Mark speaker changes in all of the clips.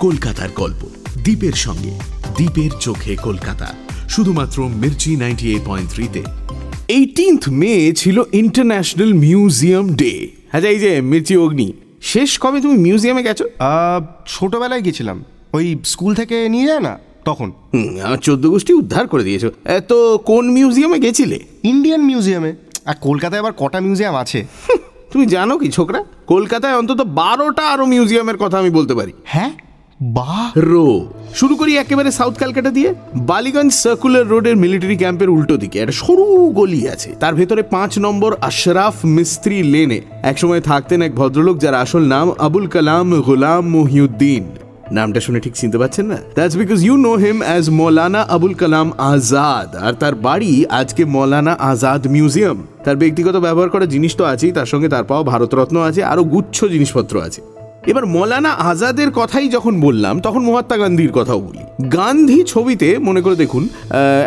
Speaker 1: কলকাতার গল্প। দ্বীপের সঙ্গে দ্বীপের চোখে কলকাতা। শুধুমাত্র মির্চি নাইনটি এইট পয়েন্ট থ্রিতে। এইটিন্থ মে ছিল ইন্টারন্যাশনাল মিউজিয়াম ডে আচ্ছা এই যে মির্চি অগ্নি শেষ কবে তুমি মিউজিয়ামে গেছো?
Speaker 2: ছোটবেলায় গেছিলাম। ওই স্কুল থেকে নিয়ে যায় না? তখন।
Speaker 1: আমার চোদ্দ গোষ্ঠী উদ্ধার করে দিয়েছ। তো কোন মিউজিয়ামে গেছিলে?
Speaker 2: ইন্ডিয়ান মিউজিয়ামে আর কলকাতায় আবার কটা মিউজিয়াম আছে?
Speaker 1: তুমি জানো কি ছোকরা? কলকাতায় অন্তত বারোটা আরও মিউজিয়ামের কথা আমি বলতে পারি।
Speaker 2: হ্যাঁ? বা
Speaker 1: রো। শুরু করি একেবারে সাউথ ক্যালকাটা দিয়ে। বালিগঞ্জ সার্কুলার রোডের মিলিটারি ক্যাম্পের উল্টো দিকে। একটা সরু গলি আছে। তার ভেতরে পাঁচ নম্বর আশরাফ মিস্ত্রি লেনে। একসময় থাকতেন এক ভদ্রলোক যার আসল নাম আবুল কালাম গোলাম মহিউদ্দিন। নামটা শুনে ঠিক চিনতে পারছেন না? That's because you know him as Maulana Abul Kalam Azad. আর তার বাড়ি আজকে মৌলানা আজাদ মিউজিয়াম। তার ব্যক্তিগত ব্যবহার করা জিনিস তো আছেই। তার সঙ্গে তার পাওয়া ভারতরত্ন আছে। আরও গুচ্ছ জিনিসপত্র আছে। এবার মৌলানা আজাদের কথাই যখন বললাম তখন মহাত্মা গান্ধীর কথাও বলি গান্ধী ছবিতে মনে করে দেখুন আহ,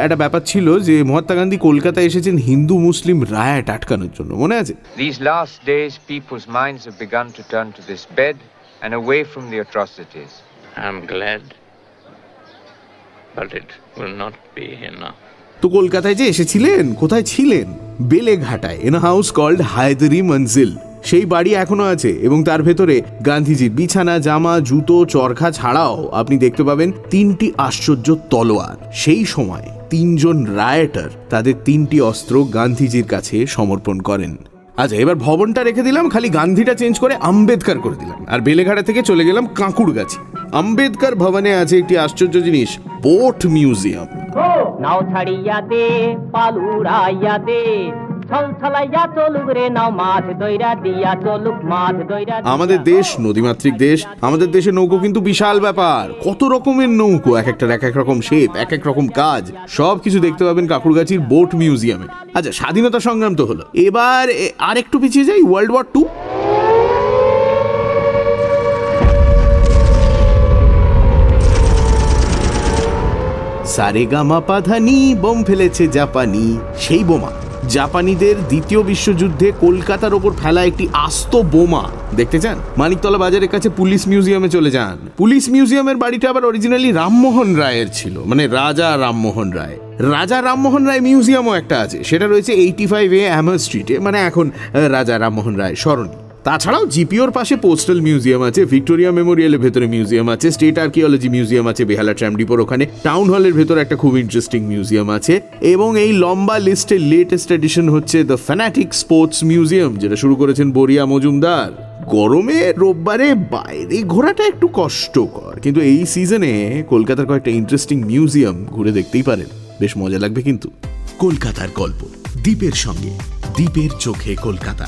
Speaker 1: একটা ব্যাপার ছিল যে মহাত্মা গান্ধী কলকাতায় এসেছেন হিন্দু মুসলিম রায়াট আটকানোর জন্য মনে আছে
Speaker 3: These last days, people's minds have begun to turn to this bed and away from the atrocities.
Speaker 4: I'm glad, but it will not be enough.
Speaker 1: তো কলকাতায় যে এসেছিলেন কোথায় ছিলেন বেলেঘাটায় in house called Haidari Manzil সেই বাড়ি এখনও আছে এবং তার ভেতরে গান্ধীজির বিছানা, জামা, জুতো, চরখা ছাড়াও আপনি দেখতে পাবেন তিনটি আশ্চর্য তলোয়ার। সেই সময় তিনজন রায়টার তাদের তিনটি অস্ত্র গান্ধীজির কাছে সমর্পণ করেন। আচ্ছা এবার ভবনটা রেখে দিলাম, খালি গান্ধীটা চেঞ্জ করে আম্বেদকর করে দিলাম। আর বেলেঘাটা থেকে চলে গেলাম কাঁকুড়গাছি। আম্বেদকর ভবনে আছে একটি আশ্চর্য জিনিস, বোট মিউজিয়াম।
Speaker 5: নাও ছল চলুক রে নাও মাছ দইরা দিয়া চলুক মাছ দইরা
Speaker 1: আমাদের দেশ নদীমাতৃক দেশ আমাদের দেশে নৌকো কিন্তু বিশাল ব্যাপার। কত রকমের নৌকো এক একটার এক এক রকম শেপ এক এক রকম কাজ সব কিছু দেখতে পাবেন কাকুরগাছির বোট মিউজিয়ামে আচ্ছা স্বাধীনতা সংগ্রাম তো হলো। এবার আর একটু পিছিয়ে যাই ওয়ার্ল্ড ওয়ার টু সারেগামা পাধানি বোম ফেলেছে জাপানি সেই বোমা। জাপানিদের দ্বিতীয় বিশ্বযুদ্ধে কলকাতার ওপর ফেলা একটি আস্ত বোমা। দেখতে চান? মানিকতলা বাজারের কাছে পুলিশ মিউজিয়ামে চলে যান। পুলিশ মিউজিয়ামের বাড়িটা আবার অরিজিনালি রামমোহন রায়ের ছিল মানে রাজা রামমোহন রায়। রাজা রামমোহন রায় মিউজিয়ামও একটা আছে, সেটা রয়েছে এইটি ফাইভ এ অ্যামার স্ট্রিটে মানে এখন রাজা রামমোহন রায় সরণি তাছাড়াও জিপিওর পাশে পোস্টাল মিউজিয়াম আছে ভিক্টোরিয়া মেমোরিয়ালের ভেতরে মিউজিয়াম আছে স্টেট আর্কিওলজি মিউজিয়াম আছে, বেহালা ট্রাম ডিপোর ওখানে টাউন হলের ভেতরে একটা খুব ইন্টারেস্টিং মিউজিয়াম আছে, এবং এই লম্বা লিস্টের লেটেস্ট এডিশন হচ্ছে দ্য ফ্যানাটিক স্পোর্টস মিউজিয়াম যেটা শুরু করেছেন বরিয়া মজুমদার। গরমে রোববারে বাইরে ঘোরাটা একটু কষ্টকর, কিন্তু এই সিজনে কলকাতার কয়েকটা ইন্টারেস্টিং মিউজিয়াম ঘুরে দেখতেই পারেন, বেশ মজা লাগবে কিন্তু। কলকাতার গল্প, দ্বীপের সঙ্গে, দ্বীপের চোখে কলকাতা।